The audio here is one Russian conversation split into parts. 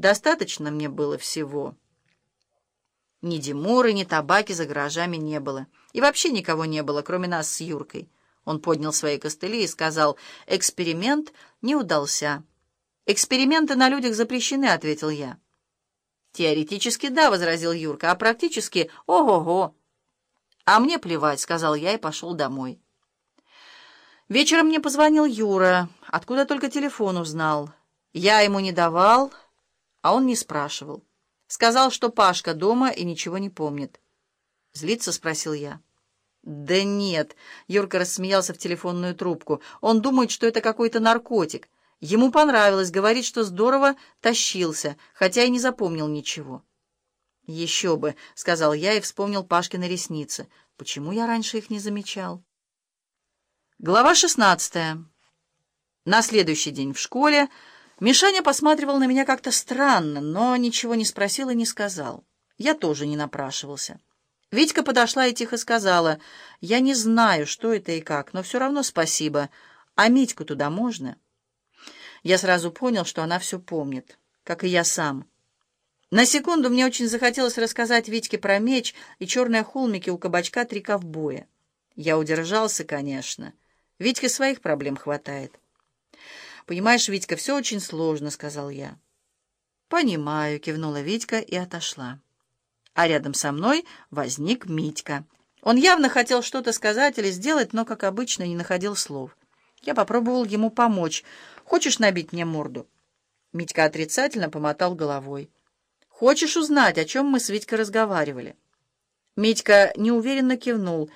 Достаточно мне было всего. Ни Димуры, ни табаки за гаражами не было. И вообще никого не было, кроме нас с Юркой. Он поднял свои костыли и сказал, «Эксперимент не удался». «Эксперименты на людях запрещены», — ответил я. «Теоретически да», — возразил Юрка, — «а практически ого-го». «А мне плевать», — сказал я и пошел домой. Вечером мне позвонил Юра, откуда только телефон узнал. Я ему не давал, а он не спрашивал. Сказал, что Пашка дома и ничего не помнит. «Злиться?» — спросил я. «Да нет», — Юрка рассмеялся в телефонную трубку. «Он думает, что это какой-то наркотик. Ему понравилось, говорит, что здорово тащился, хотя и не запомнил ничего». «Еще бы», — сказал я и вспомнил Пашкины ресницы. «Почему я раньше их не замечал?» Глава шестнадцатая. На следующий день в школе Мишаня посматривал на меня как-то странно, но ничего не спросил и не сказал. Я тоже не напрашивался. Витька подошла и тихо сказала, «Я не знаю, что это и как, но все равно спасибо. А Митьку туда можно?» Я сразу понял, что она все помнит, как и я сам. На секунду мне очень захотелось рассказать Витьке про меч и черные холмики у кабачка три ковбоя. Я удержался, конечно. Витьке своих проблем хватает. «Понимаешь, Витька, все очень сложно», — сказал я. «Понимаю», — кивнула Витька и отошла. А рядом со мной возник Митька. Он явно хотел что-то сказать или сделать, но, как обычно, не находил слов. Я попробовал ему помочь. «Хочешь набить мне морду?» Митька отрицательно помотал головой. «Хочешь узнать, о чем мы с Витькой разговаривали?» Митька неуверенно кивнул.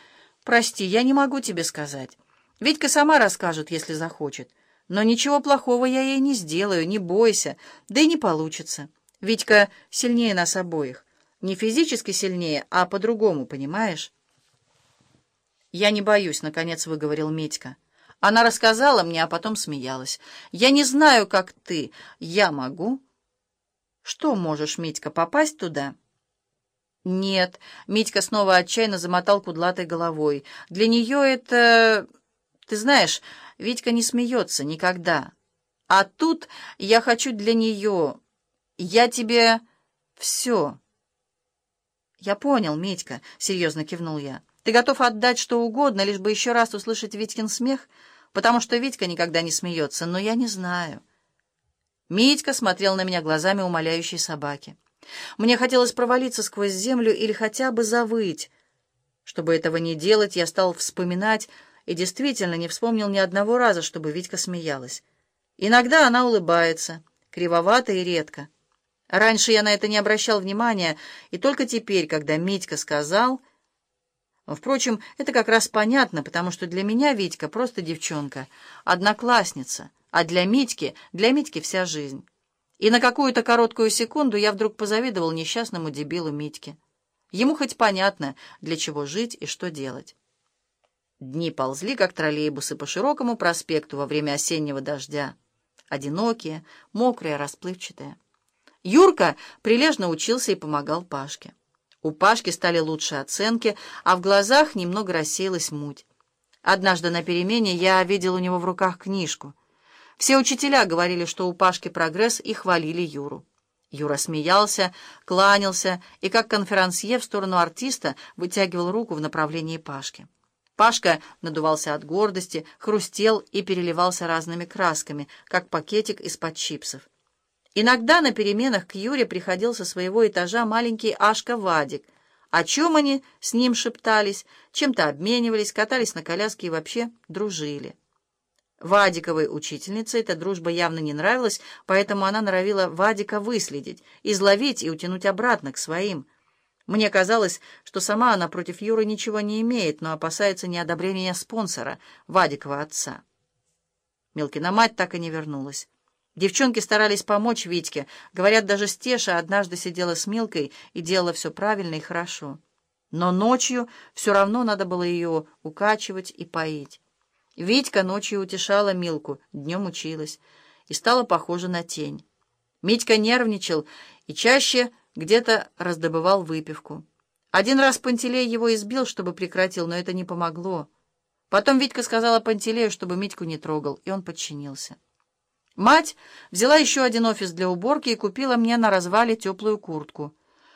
«Прости, я не могу тебе сказать». Витька сама расскажет, если захочет. Но ничего плохого я ей не сделаю, не бойся. Да и не получится. Витька сильнее нас обоих. Не физически сильнее, а по-другому, понимаешь? «Я не боюсь», — наконец выговорил Митька. Она рассказала мне, а потом смеялась. «Я не знаю, как ты. Я могу?» «Что можешь, Митька, попасть туда?» «Нет», — Митька снова отчаянно замотал кудлатой головой. «Для нее это...» Ты знаешь, Витька не смеется никогда. А тут я хочу для нее... Я тебе... все. Я понял, Митька, — серьезно кивнул я. Ты готов отдать что угодно, лишь бы еще раз услышать Витькин смех, потому что Витька никогда не смеется, но я не знаю. Митька смотрел на меня глазами умоляющей собаки. Мне хотелось провалиться сквозь землю или хотя бы завыть. Чтобы этого не делать, я стал вспоминать и действительно не вспомнил ни одного раза, чтобы Витька смеялась. Иногда она улыбается, кривовато и редко. Раньше я на это не обращал внимания, и только теперь, когда Митька сказал... Впрочем, это как раз понятно, потому что для меня Витька просто девчонка, одноклассница, а для Митьки, для Митьки вся жизнь. И на какую-то короткую секунду я вдруг позавидовал несчастному дебилу Митьке. Ему хоть понятно, для чего жить и что делать. Дни ползли, как троллейбусы, по широкому проспекту во время осеннего дождя. Одинокие, мокрые, расплывчатые. Юрка прилежно учился и помогал Пашке. У Пашки стали лучшие оценки, а в глазах немного рассеялась муть. Однажды на перемене я видел у него в руках книжку. Все учителя говорили, что у Пашки прогресс, и хвалили Юру. Юра смеялся, кланялся и, как конферансье в сторону артиста, вытягивал руку в направлении Пашки. Пашка надувался от гордости, хрустел и переливался разными красками, как пакетик из-под чипсов. Иногда на переменах к Юре приходил со своего этажа маленький Ашка Вадик. О чем они с ним шептались, чем-то обменивались, катались на коляске и вообще дружили. Вадиковой учительнице эта дружба явно не нравилась, поэтому она норовила Вадика выследить, изловить и утянуть обратно к своим – мне казалось, что сама она против Юры ничего не имеет, но опасается неодобрения спонсора, Вадикова отца. Милкина мать так и не вернулась. Девчонки старались помочь Витьке. Говорят, даже Стеша однажды сидела с Милкой и делала все правильно и хорошо. Но ночью все равно надо было ее укачивать и поить. Витька ночью утешала Милку, днем училась, и стала похожа на тень. Митька нервничал и чаще где-то раздобывал выпивку. Один раз Пантелей его избил, чтобы прекратил, но это не помогло. Потом Витька сказала Пантелею, чтобы Митьку не трогал, и он подчинился. Мать взяла еще один офис для уборки и купила мне на развале теплую куртку.